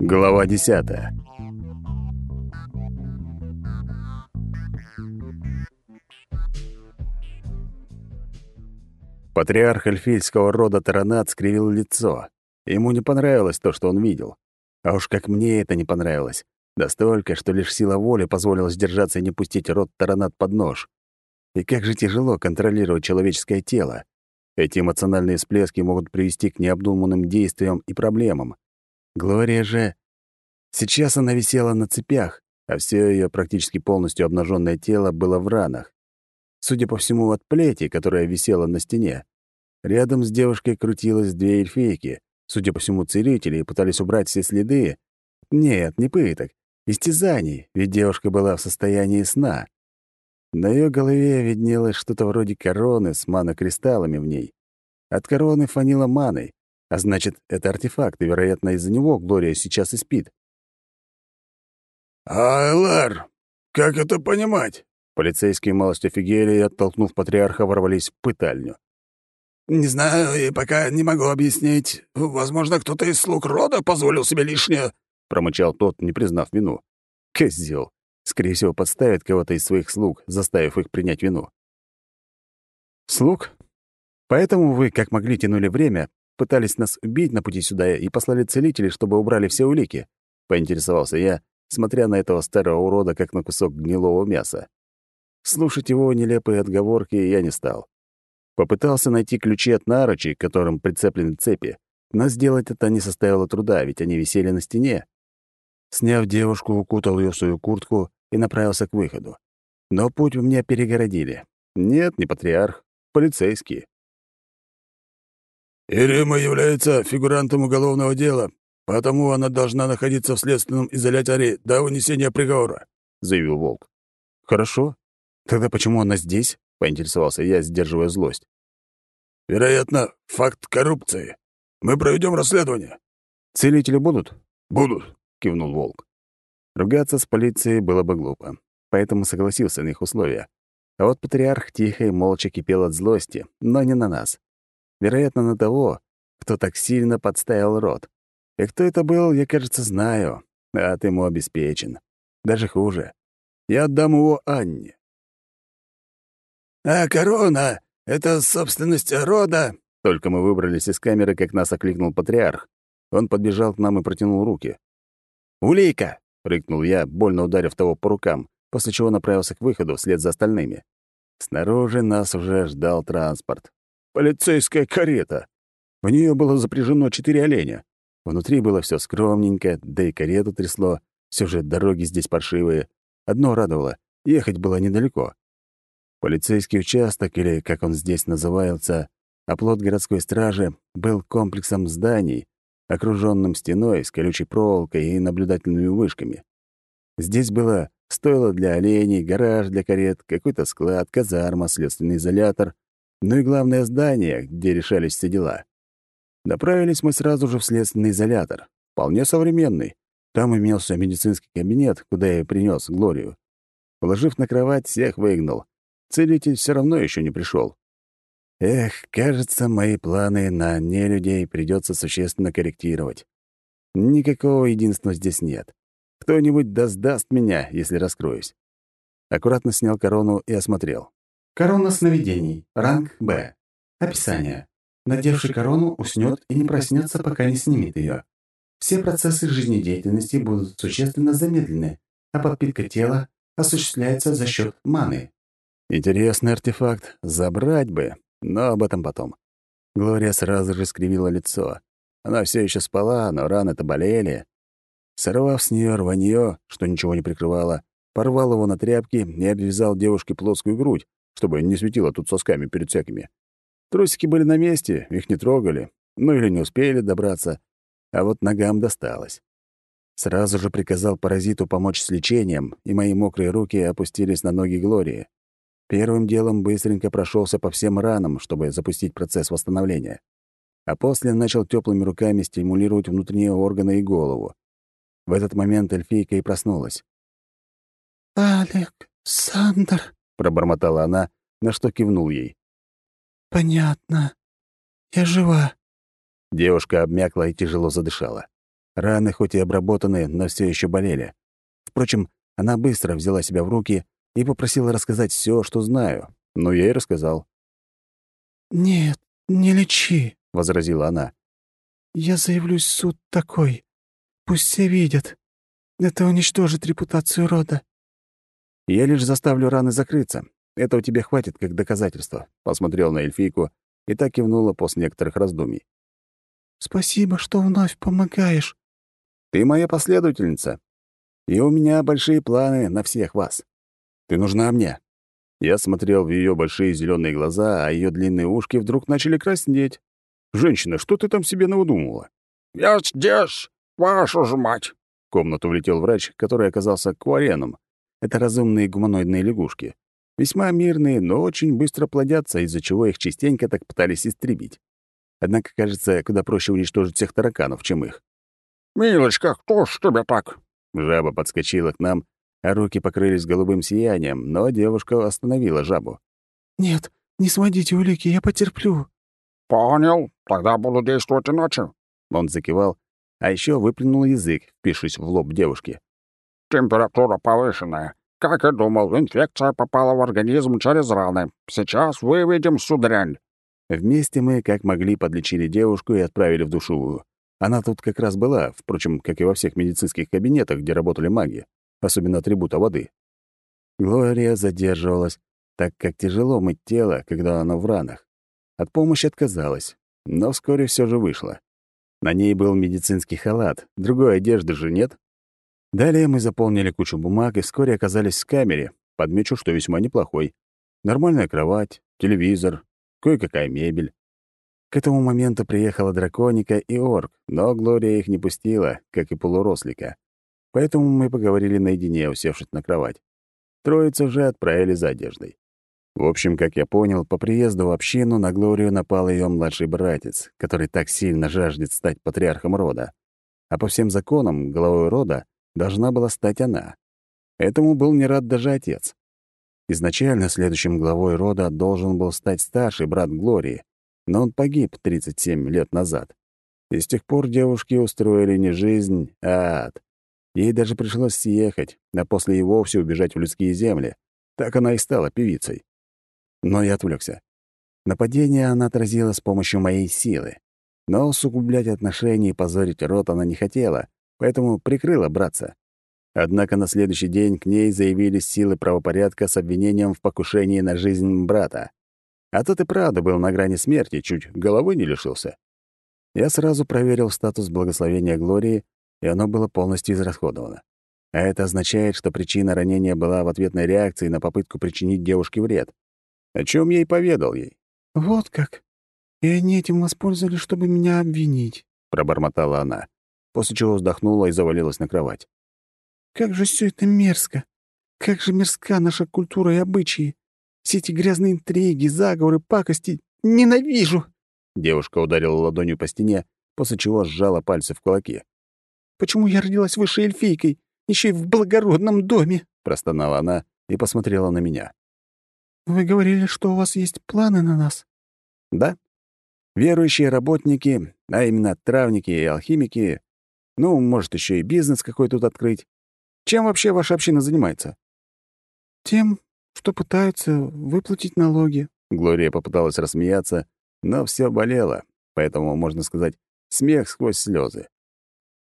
Глава десятая. Патриарх эльфийского рода Таранат скривил лицо. Ему не понравилось то, что он видел. А уж как мне это не понравилось. Да столько, что лишь сила воли позволила сдержаться и не пустить род Таранат под нож. И как же тяжело контролировать человеческое тело. Эти эмоциональные всплески могут привести к необдуманным действиям и проблемам. Глория же... Сейчас она висела на цепях, а все ее практически полностью обнаженное тело было в ранах. Судя по всему, от плети, которая висела на стене. Рядом с девушкой крутилось две эльфейки. Судя по всему, целители пытались убрать все следы. Нет, не пыток. Истязаний, ведь девушка была в состоянии сна. На ее голове виднелось что-то вроде короны с манокристаллами в ней. От короны фанило маной, а значит, это артефакт, и, вероятно, из-за него Глория сейчас и спит. «Айлар, как это понимать?» Полицейские малость офигели и, оттолкнув патриарха, ворвались в пытальню. «Не знаю и пока не могу объяснить. Возможно, кто-то из слуг рода позволил себе лишнее», — промычал тот, не признав вину. «Козёл. Скорее всего, подставит кого-то из своих слуг, заставив их принять вину. «Слуг? Поэтому вы, как могли, тянули время, пытались нас убить на пути сюда и послали целителей, чтобы убрали все улики?» — поинтересовался я, смотря на этого старого урода, как на кусок гнилого мяса. Слушать его нелепые отговорки я не стал. Попытался найти ключи от наручей, к которым прицеплены цепи, но сделать это не составило труда, ведь они висели на стене. Сняв девушку, укутал ее в свою куртку и направился к выходу. Но путь у меня перегородили. Нет, не патриарх, полицейские. «Ирима является фигурантом уголовного дела, потому она должна находиться в следственном изоляторе до вынесения приговора», — заявил Волк. «Хорошо. Тогда почему она здесь?» — поинтересовался я, сдерживая злость. «Вероятно, факт коррупции. Мы проведем расследование». «Целители будут?» «Будут», — кивнул Волк. Ругаться с полицией было бы глупо, поэтому согласился на их условия. А вот патриарх тихо и молча кипел от злости, но не на нас. Вероятно, на того, кто так сильно подставил рот. И кто это был, я, кажется, знаю. А ты ему обеспечен. Даже хуже. Я отдам его Анне. «А корона — это собственность рода?» Только мы выбрались из камеры, как нас окликнул патриарх. Он подбежал к нам и протянул руки. «Улейка!» — рыкнул я, больно ударив того по рукам, после чего направился к выходу вслед за остальными. Снаружи нас уже ждал транспорт. Полицейская карета. В нее было запряжено четыре оленя. Внутри было все скромненько, да и карету трясло. Все же дороги здесь паршивые. Одно радовало — ехать было недалеко. Полицейский участок, или, как он здесь называется, оплот городской стражи, был комплексом зданий, окруженным стеной с колючей проволокой и наблюдательными вышками. Здесь было стойло для оленей, гараж для карет, какой-то склад, казарма, следственный изолятор, ну и главное здание, где решались все дела. Направились мы сразу же в следственный изолятор, вполне современный. Там имелся медицинский кабинет, куда я принес Глорию. Положив на кровать, всех выгнал. Целитель все равно еще не пришел. Эх, кажется, мои планы на нелюдей придется существенно корректировать. Никакого единства здесь нет. Кто-нибудь да сдаст меня, если раскроюсь. Аккуратно снял корону и осмотрел. Корона сновидений. Ранг Б. Описание. Надевший корону уснет и не проснется, пока не снимет ее. Все процессы жизнедеятельности будут существенно замедлены, а подпитка тела осуществляется за счет маны. Интересный артефакт. Забрать бы, но об этом потом. Глория сразу же скривила лицо. Она все еще спала, но раны-то болели. Сорвав с нее рванье, что ничего не прикрывало, порвал его на тряпки и обвязал девушке плоскую грудь, чтобы не светило тут сосками перед всякими. Трусики были на месте, их не трогали, ну или не успели добраться, а вот ногам досталось. Сразу же приказал паразиту помочь с лечением, и мои мокрые руки опустились на ноги Глории. Первым делом быстренько прошелся по всем ранам, чтобы запустить процесс восстановления. А после начал теплыми руками стимулировать внутренние органы и голову. В этот момент эльфийка и проснулась. «Александр», — пробормотала она, на что кивнул ей. «Понятно. Я жива». Девушка обмякла и тяжело задышала. Раны хоть и обработаны, но все еще болели. Впрочем, она быстро взяла себя в руки и попросила рассказать все, что знаю. Но я и рассказал. «Нет, не лечи», — возразила она. «Я заявлюсь в суд такой. Пусть все видят. Это уничтожит репутацию рода». «Я лишь заставлю раны закрыться. Этого тебе хватит как доказательство», — посмотрел на эльфийку и так кивнула после некоторых раздумий. «Спасибо, что вновь помогаешь». «Ты моя последовательница, и у меня большие планы на всех вас. Ты нужна мне». Я смотрел в ее большие зеленые глаза, а ее длинные ушки вдруг начали краснеть. «Женщина, что ты там себе навыдумывала?» «Я здесь, вашу ж мать!» В комнату влетел врач, который оказался квареном. Это разумные гуманоидные лягушки. Весьма мирные, но очень быстро плодятся, из-за чего их частенько так пытались истребить. Однако, кажется, куда проще уничтожить всех тараканов, чем их. «Милочка, кто ж тебя так?» Жаба подскочила к нам, а руки покрылись голубым сиянием, но девушка остановила жабу. «Нет, не сводите улики, я потерплю». «Понял, тогда буду действовать иначе». Он закивал, а еще выплюнул язык, впившись в лоб девушки. «Температура повышенная. Как и думал, инфекция попала в организм через раны. Сейчас выведем всю дрянь». Вместе мы, как могли, подлечили девушку и отправили в душевую. Она тут как раз была, впрочем, как и во всех медицинских кабинетах, где работали маги, особенно атрибута воды. Глория задерживалась, так как тяжело мыть тело, когда оно в ранах. От помощи отказалась, но вскоре все же вышла. На ней был медицинский халат, другой одежды же нет. Далее мы заполнили кучу бумаг и вскоре оказались в камере. Подмечу, что весьма неплохой. Нормальная кровать, телевизор, кое-какая мебель. К этому моменту приехала драконика и орк, но Глория их не пустила, как и полурослика. Поэтому мы поговорили наедине, усевшись на кровать. Троицу же отправили за одеждой. В общем, как я понял, по приезду в общину на Глорию напал ее младший братец, который так сильно жаждет стать патриархом рода. А по всем законам главой рода должна была стать она. Этому был не рад даже отец. Изначально следующим главой рода должен был стать старший брат Глории, но он погиб 37 лет назад. И с тех пор девушки устроили не жизнь, а ад. Ей даже пришлось съехать, а после и вовсе убежать в людские земли. Так она и стала певицей. Но я отвлекся. Нападение она отразила с помощью моей силы. Но усугублять отношения и позорить рот она не хотела, поэтому прикрыла братца. Однако на следующий день к ней заявились силы правопорядка с обвинением в покушении на жизнь брата. А тот и правда был на грани смерти, чуть головы не лишился. Я сразу проверил статус благословения Глории, и оно было полностью израсходовано. А это означает, что причина ранения была в ответной реакции на попытку причинить девушке вред. О чем я и поведал ей. «Вот как. И они этим воспользовались, чтобы меня обвинить», — пробормотала она, после чего вздохнула и завалилась на кровать. «Как же все это мерзко! Как же мерзка наша культура и обычаи! Все эти грязные интриги, заговоры, пакости. Ненавижу!» Девушка ударила ладонью по стене, после чего сжала пальцы в кулаки. «Почему я родилась высшей эльфийкой, еще и в благородном доме?» — простонала она и посмотрела на меня. «Вы говорили, что у вас есть планы на нас?» «Да. Верующие работники, а именно травники и алхимики, ну, может, еще и бизнес какой тут открыть. Чем вообще ваша община занимается?» «Тем, что пытаются выплатить налоги». Глория попыталась рассмеяться, но все болело, поэтому, можно сказать, смех сквозь слезы.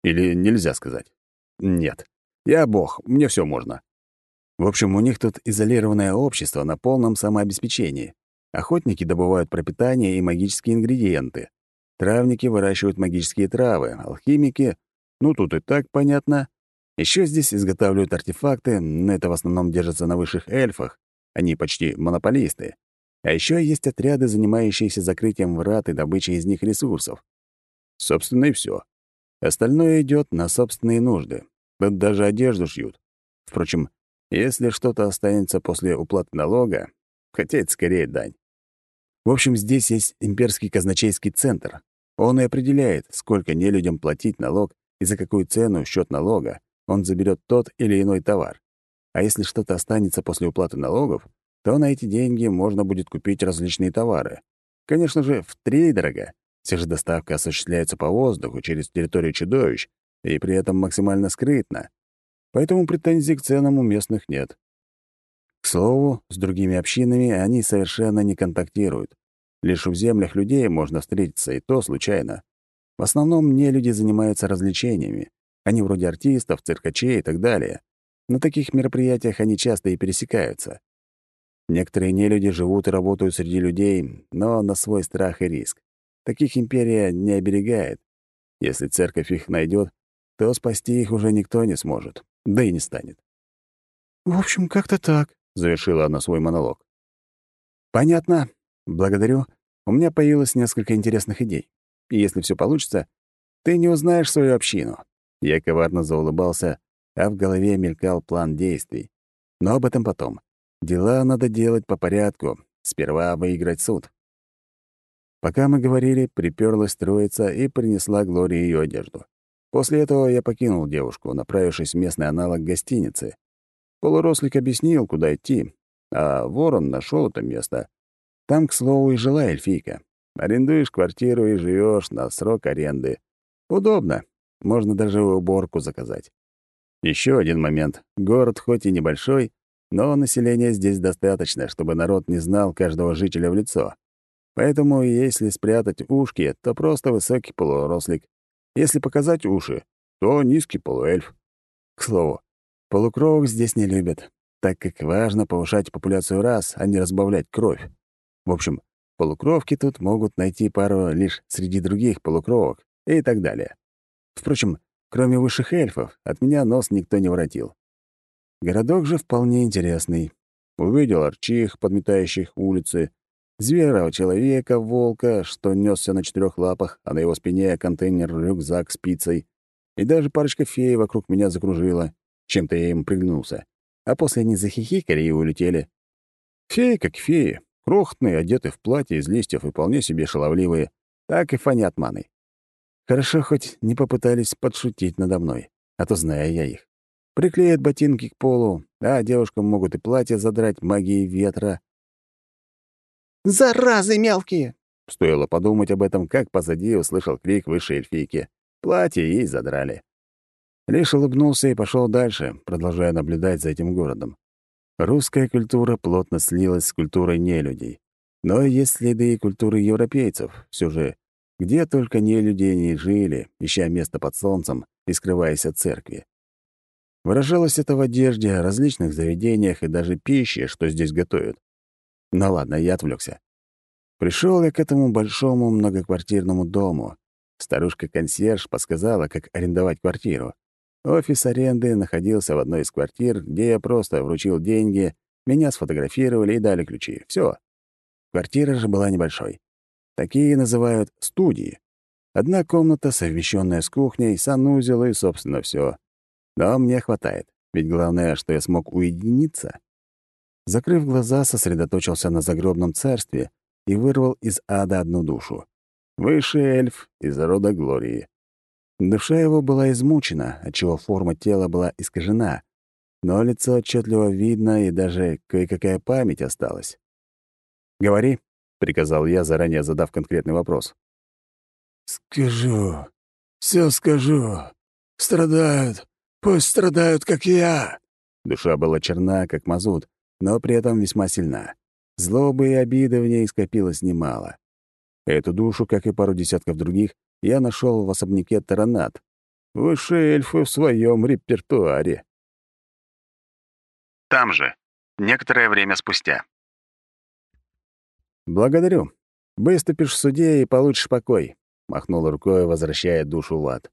Или нельзя сказать? Нет. Я бог, мне все можно. В общем, у них тут изолированное общество на полном самообеспечении. Охотники добывают пропитание и магические ингредиенты. Травники выращивают магические травы, алхимики... Ну, тут и так понятно. Еще здесь изготавливают артефакты, но это в основном держится на высших эльфах. Они почти монополисты. А еще есть отряды, занимающиеся закрытием врат и добычей из них ресурсов. Собственно, и все. Остальное идет на собственные нужды. Тут даже одежду шьют. Впрочем, если что-то останется после уплаты налога, хотя это скорее дань. В общем, здесь есть имперский казначейский центр. Он и определяет, сколько нелюдям платить налог и за какую цену счет налога он заберет тот или иной товар. А если что-то останется после уплаты налогов, то на эти деньги можно будет купить различные товары. Конечно же, в три дорого. Все же доставка осуществляется по воздуху через территорию чудовищ, и при этом максимально скрытно. Поэтому претензий к ценам у местных нет. К слову, с другими общинами они совершенно не контактируют. Лишь в землях людей можно встретиться, и то случайно. В основном не люди занимаются развлечениями. Они вроде артистов, циркачей и так далее. На таких мероприятиях они часто и пересекаются. Некоторые нелюди живут и работают среди людей, но на свой страх и риск. Таких империя не оберегает. Если церковь их найдет, то спасти их уже никто не сможет, да и не станет. «В общем, как-то так», — завершила она свой монолог. «Понятно. Благодарю. У меня появилось несколько интересных идей. И если все получится, ты не узнаешь свою общину». Я коварно заулыбался, а в голове мелькал план действий. Но об этом потом. Дела надо делать по порядку. Сперва выиграть суд. Пока мы говорили, приперлась троица и принесла Глории ее одежду. После этого я покинул девушку, направившись в местный аналог гостиницы. Полурослик объяснил, куда идти, а ворон нашел это место. Там, к слову, и жила эльфийка. Арендуешь квартиру и живешь на срок аренды. Удобно. Можно даже уборку заказать. Еще один момент. Город хоть и небольшой, но населения здесь достаточно, чтобы народ не знал каждого жителя в лицо. Поэтому если спрятать ушки, то просто высокий полурослик. Если показать уши, то низкий полуэльф. К слову, полукровок здесь не любят, так как важно повышать популяцию рас, а не разбавлять кровь. В общем, полукровки тут могут найти пару лишь среди других полукровок и так далее. Впрочем, кроме высших эльфов, от меня нос никто не воротил. Городок же вполне интересный. Увидел арчих, подметающих улицы, звера человека, волка, что несся на четырех лапах, а на его спине контейнер-рюкзак с пиццей. И даже парочка фей вокруг меня закружила. Чем-то я им приглянулся. А после они захихикали и улетели. Феи как феи. Крохотные, одеты в платье из листьев и вполне себе шаловливые. Так и фонят маной. Хорошо, хоть не попытались подшутить надо мной, а то знаю я их. Приклеят ботинки к полу, а девушкам могут и платье задрать магией ветра. «Заразы мелкие!» Стоило подумать об этом, как позади услышал крик высшей эльфийки. Платье ей задрали. Лишь улыбнулся и пошел дальше, продолжая наблюдать за этим городом. Русская культура плотно слилась с культурой нелюдей. Но есть следы и культуры европейцев. Все же, где только нелюди не жили, ища место под солнцем и скрываясь от церкви. Выражалось это в одежде, различных заведениях и даже пище, что здесь готовят. Ну ладно, я отвлекся. Пришел я к этому большому многоквартирному дому. Старушка-консьерж подсказала, как арендовать квартиру. Офис аренды находился в одной из квартир, где я просто вручил деньги, меня сфотографировали и дали ключи. Все. Квартира же была небольшой. Такие называют студии. Одна комната, совмещенная с кухней, санузел и, собственно, все. Но мне хватает, ведь главное, что я смог уединиться. Закрыв глаза, сосредоточился на загробном царстве и вырвал из ада одну душу. Высший эльф из рода Глории. Душа его была измучена, отчего форма тела была искажена, но лицо отчетливо видно, и даже кое-какая память осталась. «Говори», — приказал я, заранее задав конкретный вопрос. «Скажу, все скажу. Страдают, Пусть страдают, как я!» Душа была черна, как мазут, но при этом весьма сильна. Злобы и обиды в ней скопилось немало. Эту душу, как и пару десятков других, я нашел в особняке Таранат. Высшие эльфы в своем репертуаре. Там же, некоторое время спустя. «Благодарю. Выступишь в суде и получишь покой», — махнул рукой, возвращая душу в ад.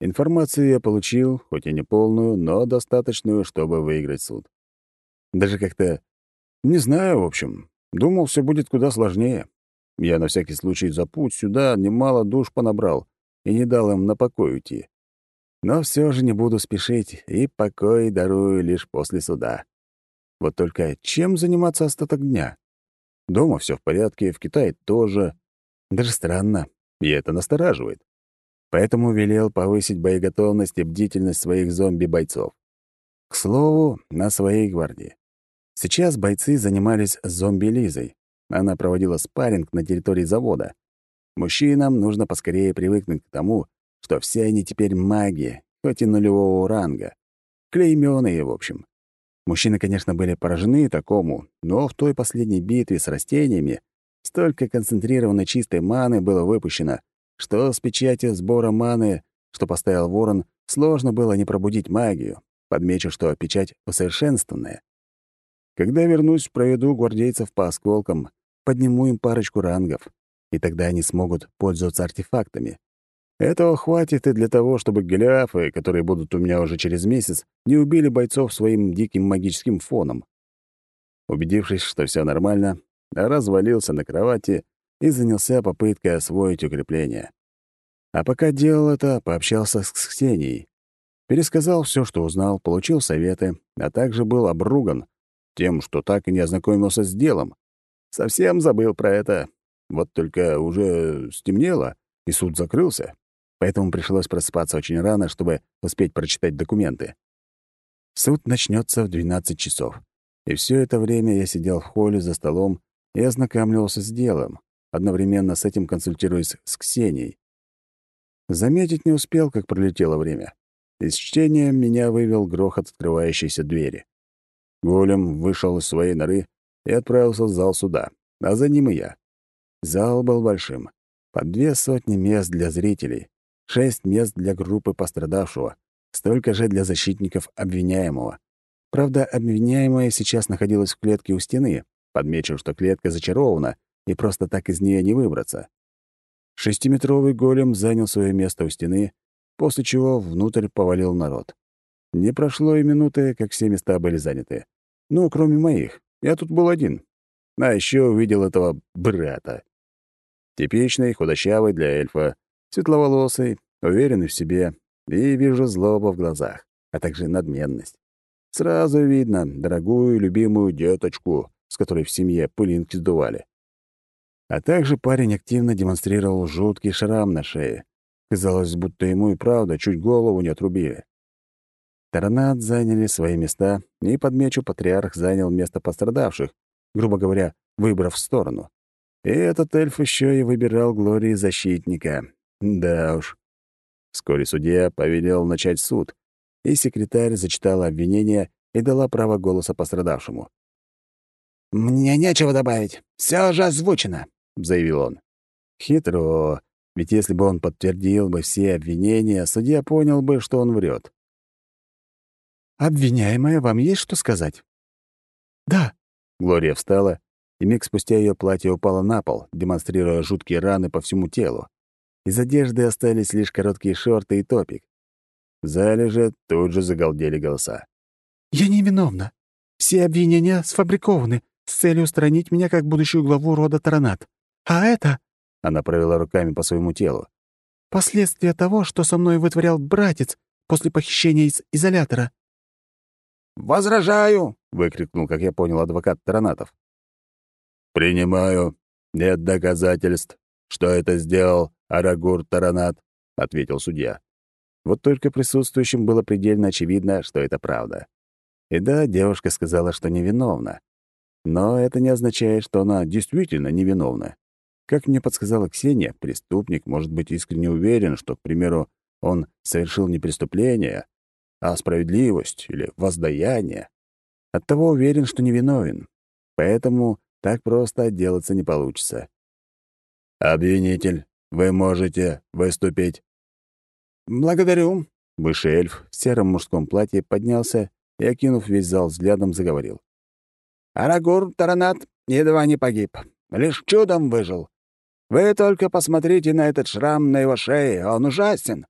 Информацию я получил, хоть и не полную, но достаточную, чтобы выиграть суд. Даже как-то... Не знаю, в общем. Думал, все будет куда сложнее. Я на всякий случай за путь сюда немало душ понабрал и не дал им на покой уйти. Но все же не буду спешить, и покой дарую лишь после суда. Вот только чем заниматься остаток дня? Дома все в порядке, в Китае тоже. Даже странно, и это настораживает поэтому велел повысить боеготовность и бдительность своих зомби-бойцов. К слову, на своей гвардии. Сейчас бойцы занимались зомби-лизой. Она проводила спарринг на территории завода. Мужчинам нужно поскорее привыкнуть к тому, что все они теперь маги, хоть и нулевого ранга. Клеймёные, в общем. Мужчины, конечно, были поражены такому, но в той последней битве с растениями столько концентрированной чистой маны было выпущено, что с печатью сбора маны, что поставил ворон, сложно было не пробудить магию. Подмечу, что печать усовершенствованная. Когда вернусь, проведу гвардейцев по осколкам, подниму им парочку рангов, и тогда они смогут пользоваться артефактами. Этого хватит и для того, чтобы голиафы, которые будут у меня уже через месяц, не убили бойцов своим диким магическим фоном. Убедившись, что все нормально, развалился на кровати и занялся попыткой освоить укрепление. А пока делал это, пообщался с Ксенией. Пересказал все, что узнал, получил советы, а также был обруган тем, что так и не ознакомился с делом. Совсем забыл про это. Вот только уже стемнело, и суд закрылся, поэтому пришлось просыпаться очень рано, чтобы успеть прочитать документы. Суд начнется в 12 часов. И все это время я сидел в холле за столом и ознакомливался с делом, одновременно с этим консультируясь с Ксенией. Заметить не успел, как пролетело время. Из чтения меня вывел грохот открывающейся двери. Голем вышел из своей норы и отправился в зал суда, а за ним и я. Зал был большим. По две сотни мест для зрителей, шесть мест для группы пострадавшего, столько же для защитников обвиняемого. Правда, обвиняемая сейчас находилась в клетке у стены. Подмечу, что клетка зачарована, и просто так из нее не выбраться. Шестиметровый голем занял свое место у стены, после чего внутрь повалил народ. Не прошло и минуты, как все места были заняты. Ну, кроме моих. Я тут был один. А еще увидел этого брата. Типичный, худощавый для эльфа, светловолосый, уверенный в себе, и вижу злобу в глазах, а также надменность. Сразу видно дорогую любимую деточку, с которой в семье пылинки сдували. А также парень активно демонстрировал жуткий шрам на шее. Казалось, будто ему и правда чуть голову не отрубили. Таранат заняли свои места, и, подмечу, патриарх занял место пострадавших, грубо говоря, выбрав сторону. И этот эльф еще и выбирал Глории защитника. Да уж. Вскоре судья повелел начать суд, и секретарь зачитала обвинение и дала право голоса пострадавшему. «Мне нечего добавить. Все уже озвучено», — заявил он. Хитро, ведь если бы он подтвердил бы все обвинения, судья понял бы, что он врет. «Обвиняемая, вам есть что сказать?» «Да». Глория встала, и миг спустя ее платье упало на пол, демонстрируя жуткие раны по всему телу. Из одежды остались лишь короткие шорты и топик. В зале же тут же загалдели голоса. «Я невиновна. Все обвинения сфабрикованы с целью устранить меня как будущую главу рода Таранат. А это...» — она провела руками по своему телу. «Последствия того, что со мной вытворял братец после похищения из изолятора». «Возражаю!» — выкрикнул, как я понял, адвокат Таранатов. «Принимаю. Нет доказательств, что это сделал Арагур Таранат», — ответил судья. Вот только присутствующим было предельно очевидно, что это правда. И да, девушка сказала, что невиновна. Но это не означает, что она действительно невиновна. Как мне подсказала Ксения, преступник может быть искренне уверен, что, к примеру, он совершил не преступление, а справедливость или воздаяние. Оттого уверен, что невиновен. Поэтому так просто отделаться не получится. «Обвинитель, вы можете выступить». «Благодарю». Высший эльф в сером мужском платье поднялся и, окинув весь зал взглядом, заговорил. «Арагур Таранат едва не погиб. Лишь чудом выжил. Вы только посмотрите на этот шрам на его шее, он ужасен.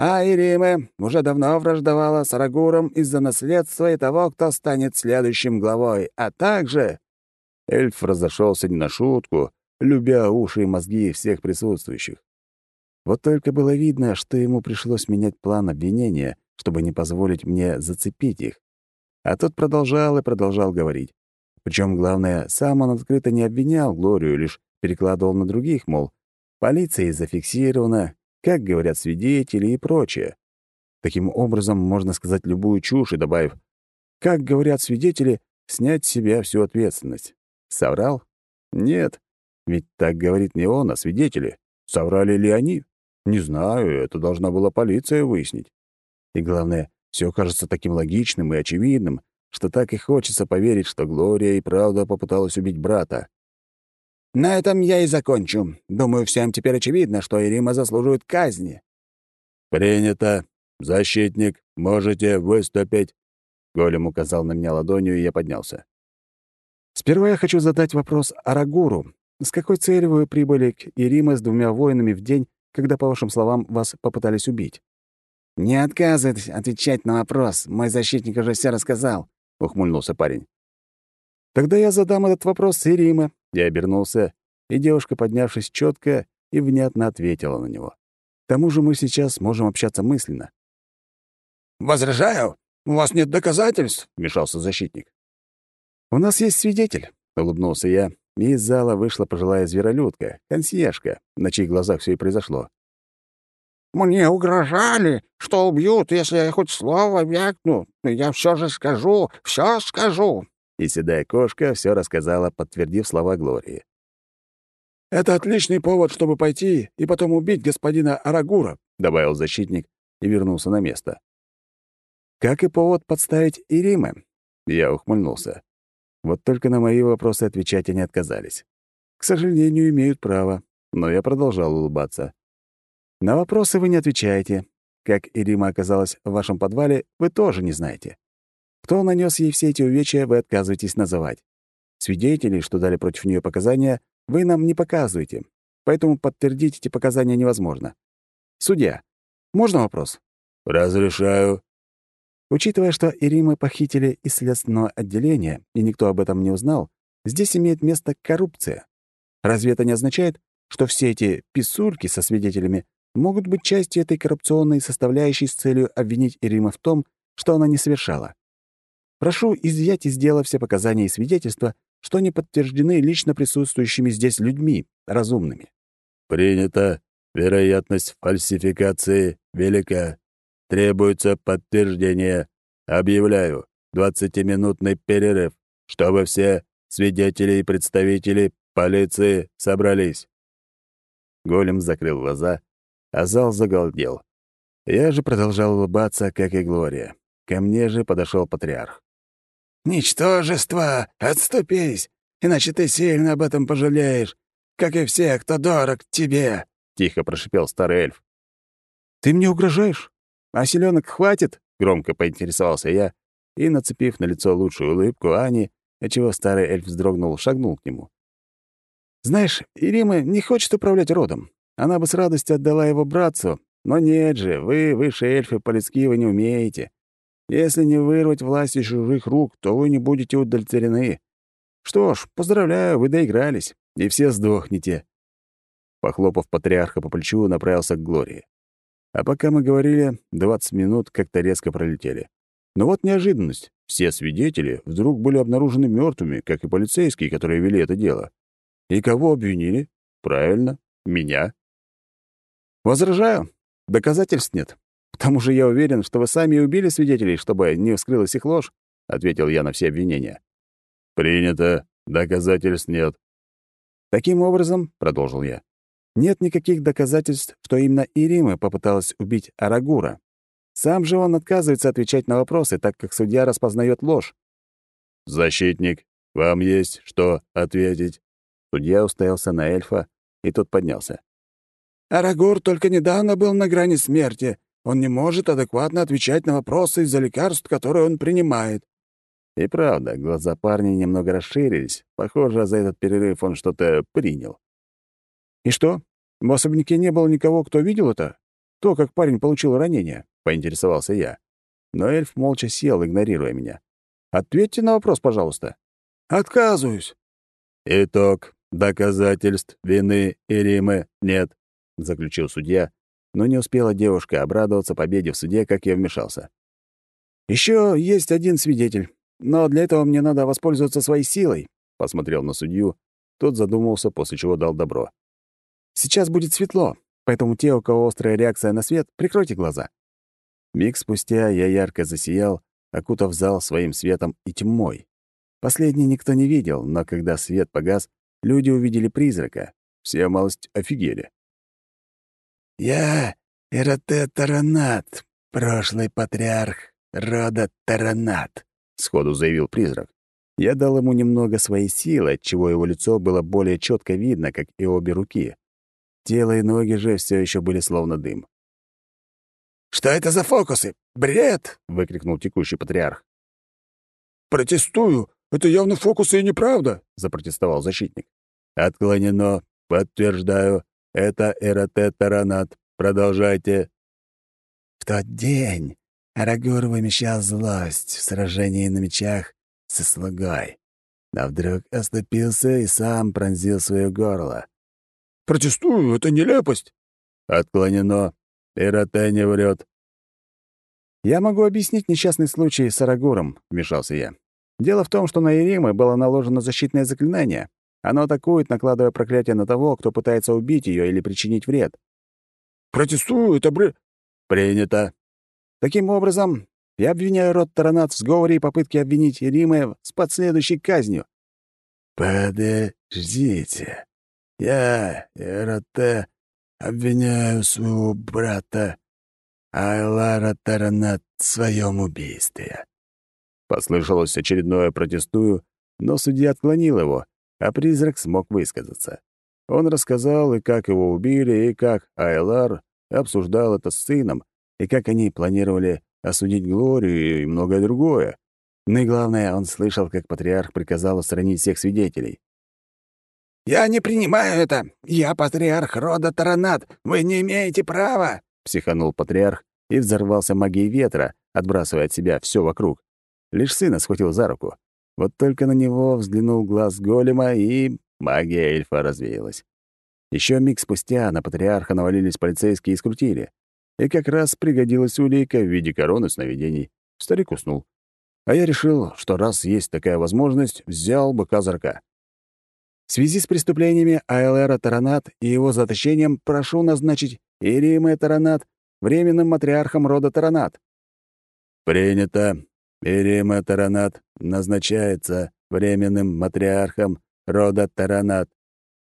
А Ириме уже давно враждовала с Арагуром из-за наследства и того, кто станет следующим главой, а также...» Эльф разошелся не на шутку, любя уши и мозги всех присутствующих. Вот только было видно, что ему пришлось менять план обвинения, чтобы не позволить мне зацепить их. А тот продолжал и продолжал говорить. Причем, главное, сам он открыто не обвинял Глорию, лишь перекладывал на других, мол, полиция зафиксирована, как говорят свидетели и прочее. Таким образом, можно сказать любую чушь и добавив, как говорят свидетели, снять с себя всю ответственность. Соврал? Нет. Ведь так говорит не он, а свидетели. Соврали ли они? Не знаю, это должна была полиция выяснить. И главное, все кажется таким логичным и очевидным, что так и хочется поверить, что Глория и правда попыталась убить брата. На этом я и закончу. Думаю, всем теперь очевидно, что Ирима заслуживает казни. «Принято. Защитник, можете выступить». Голем указал на меня ладонью, и я поднялся. «Сперва я хочу задать вопрос Арагуру. С какой целью вы прибыли к Ириме с двумя воинами в день, когда, по вашим словам, вас попытались убить?» «Не отказывайтесь отвечать на вопрос. Мой защитник уже все рассказал», — ухмыльнулся парень. «Тогда я задам этот вопрос Ириме». Я обернулся, и девушка, поднявшись четко и внятно ответила на него. К тому же мы сейчас можем общаться мысленно. «Возражаю! У вас нет доказательств!» — вмешался защитник. «У нас есть свидетель», — улыбнулся я, и из зала вышла пожилая зверолюдка, консьержка, на чьих глазах все и произошло. «Мне угрожали, что убьют, если я хоть слово вякну. Я все же скажу, все скажу!» И седая кошка все рассказала, подтвердив слова Глории. «Это отличный повод, чтобы пойти и потом убить господина Арагура», — добавил защитник и вернулся на место. «Как и повод подставить Ириме?» Я ухмыльнулся. Вот только на мои вопросы отвечать они отказались. К сожалению, имеют право, но я продолжал улыбаться. На вопросы вы не отвечаете. Как Ирима оказалась в вашем подвале, вы тоже не знаете. Кто нанес ей все эти увечья, вы отказываетесь называть. Свидетелей, что дали против нее показания, вы нам не показываете, поэтому подтвердить эти показания невозможно. Судья, можно вопрос? Разрешаю. Учитывая, что Иримы похитили из следственного отделения, и никто об этом не узнал, здесь имеет место коррупция. Разве это не означает, что все эти писульки со свидетелями могут быть частью этой коррупционной составляющей с целью обвинить Ирима в том, что она не совершала? Прошу изъять из дела все показания и свидетельства, что они подтверждены лично присутствующими здесь людьми, разумными. Принято. Вероятность фальсификации велика. Требуется подтверждение. Объявляю двадцатиминутный перерыв, чтобы все свидетели и представители полиции собрались. Голем закрыл глаза, а зал загалдел. Я же продолжал улыбаться, как и Глория. Ко мне же подошел патриарх. «Ничтожество! Отступись! Иначе ты сильно об этом пожалеешь, как и все, кто дорог тебе!» — тихо прошипел старый эльф. «Ты мне угрожаешь? А селенок хватит?» — громко поинтересовался я, и, нацепив на лицо лучшую улыбку Ани, отчего старый эльф вздрогнул, шагнул к нему. «Знаешь, Ирима не хочет управлять родом. Она бы с радостью отдала его братцу, но нет же, вы, высшие эльфы, по-людски вы не умеете. Если не вырвать власть из чужих рук, то вы не будете удовлетворены. Что ж, поздравляю, вы доигрались, и все сдохнете». Похлопав патриарха по плечу, направился к Глории. А пока мы говорили, 20 минут как-то резко пролетели. Но вот неожиданность. Все свидетели вдруг были обнаружены мертвыми, как и полицейские, которые вели это дело. И кого обвинили? Правильно, меня. Возражаю. Доказательств нет. К тому же я уверен, что вы сами убили свидетелей, чтобы не вскрылась их ложь, ответил я на все обвинения. Принято. Доказательств нет. Таким образом, продолжил я, нет никаких доказательств, что именно Ирима попыталась убить Арагура. Сам же он отказывается отвечать на вопросы, так как судья распознает ложь. «Защитник, вам есть что ответить?» Судья уставился на эльфа, и тот поднялся. «Арагур только недавно был на грани смерти. Он не может адекватно отвечать на вопросы из-за лекарств, которые он принимает». И правда, глаза парня немного расширились. Похоже, за этот перерыв он что-то принял. «И что? В особняке не было никого, кто видел это? То, как парень получил ранение?» — поинтересовался я. Но эльф молча сел, игнорируя меня. «Ответьте на вопрос, пожалуйста». «Отказываюсь». «Итог. Доказательств вины Иримы нет», — заключил судья, но не успела девушка обрадоваться победе в суде, как я вмешался. Еще есть один свидетель, но для этого мне надо воспользоваться своей силой», — посмотрел на судью. Тот задумался, после чего дал добро. «Сейчас будет светло, поэтому те, у кого острая реакция на свет, прикройте глаза». Миг спустя я ярко засиял, окутав зал своим светом и тьмой. Последний никто не видел, но когда свет погас, люди увидели призрака. Все малость офигели. «Я Ирате Таранат, прошлый патриарх рода Таранат», — сходу заявил призрак. Я дал ему немного своей силы, отчего его лицо было более четко видно, как и обе руки. Тело и ноги же все еще были словно дым. «Что это за фокусы? Бред!» — выкрикнул текущий патриарх. «Протестую! Это явно фокусы и неправда!» — запротестовал защитник. «Отклонено. Подтверждаю. Это Эротет Таранат. Продолжайте». В тот день Арагор вымещал злость в сражении на мечах со слугой. Но вдруг оступился и сам пронзил свое горло. «Протестую, это нелепость!» «Отклонено. Ироте не врет». «Я могу объяснить несчастный случай с Арагором», — вмешался я. «Дело в том, что на Иримы было наложено защитное заклинание. Оно атакует, накладывая проклятие на того, кто пытается убить ее или причинить вред». «Протестую, это бре...» «Принято. Таким образом, я обвиняю род Таранат в сговоре и попытке обвинить Римы с последующей казнью». «Подождите. Я, Эроте, обвиняю своего брата Айлара Таранат в своем убийстве». Послышалось очередное протестую, но судья отклонил его, а призрак смог высказаться. Он рассказал и как его убили, и как Айлар обсуждал это с сыном, и как они планировали осудить Глорию и многое другое. Ну и главное, он слышал, как патриарх приказал устранить всех свидетелей. «Я не принимаю это! Я патриарх рода Таранат! Вы не имеете права!» — психанул патриарх и взорвался магией ветра, отбрасывая от себя все вокруг. Лишь сына схватил за руку. Вот только на него взглянул глаз голема, и магия эльфа развеялась. Еще миг спустя на патриарха навалились полицейские и скрутили. И как раз пригодилась улейка в виде короны сновидений. Старик уснул. А я решил, что раз есть такая возможность, взял быка-зарка. В связи с преступлениями Айлера Таранат и его заточением прошу назначить Ириме Таранат временным матриархом рода Таранат. Принято. Ирима Таранат назначается временным матриархом рода Таранат.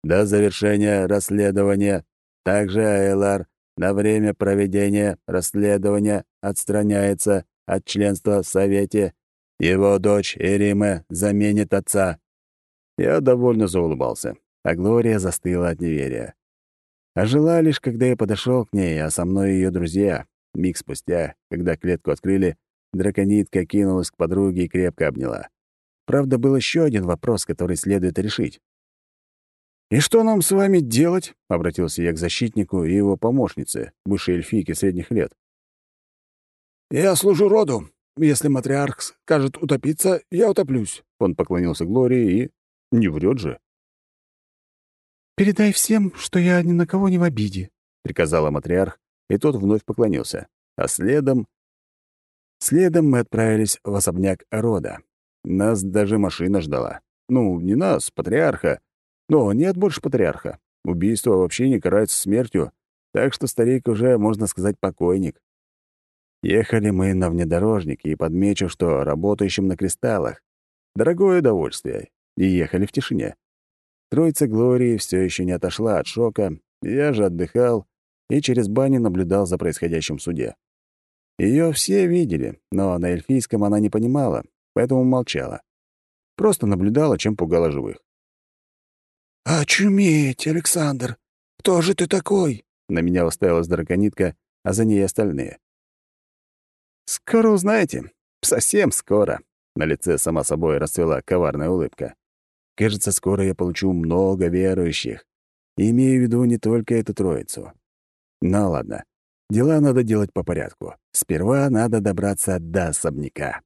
До завершения расследования также Айлар на время проведения расследования отстраняется от членства в Совете. Его дочь Ирима заменит отца. Я довольно заулыбался, а Глория застыла от неверия. А жила лишь, когда я подошел к ней, а со мной ее друзья. Миг спустя, когда клетку открыли, драконитка кинулась к подруге и крепко обняла. Правда, был еще один вопрос, который следует решить. «И что нам с вами делать?» — обратился я к защитнику и его помощнице, бывшей эльфийке средних лет. «Я служу роду. Если матриарх скажет утопиться, я утоплюсь». Он поклонился Глории и... Не врет же. «Передай всем, что я ни на кого не в обиде», — приказала матриарх, и тот вновь поклонился. А следом... Следом мы отправились в особняк рода. Нас даже машина ждала. Ну, не нас, патриарха, но нет больше патриарха. Убийство вообще не карается смертью, так что старик уже, можно сказать, покойник. Ехали мы на внедорожнике, и подмечу, что работающим на кристаллах. Дорогое удовольствие. И ехали в тишине. Троица Глории все еще не отошла от шока, я же отдыхал и через баню наблюдал за происходящим в суде. Ее все видели, но на эльфийском она не понимала, поэтому молчала. Просто наблюдала, чем пугала живых. «Очуметь, Александр! Кто же ты такой?» На меня уставилась драконитка, а за ней остальные. «Скоро узнаете. Совсем скоро». На лице сама собой расцвела коварная улыбка. «Кажется, скоро я получу много верующих. И имею в виду не только эту троицу. Ну ладно, дела надо делать по порядку. Сперва надо добраться до особняка».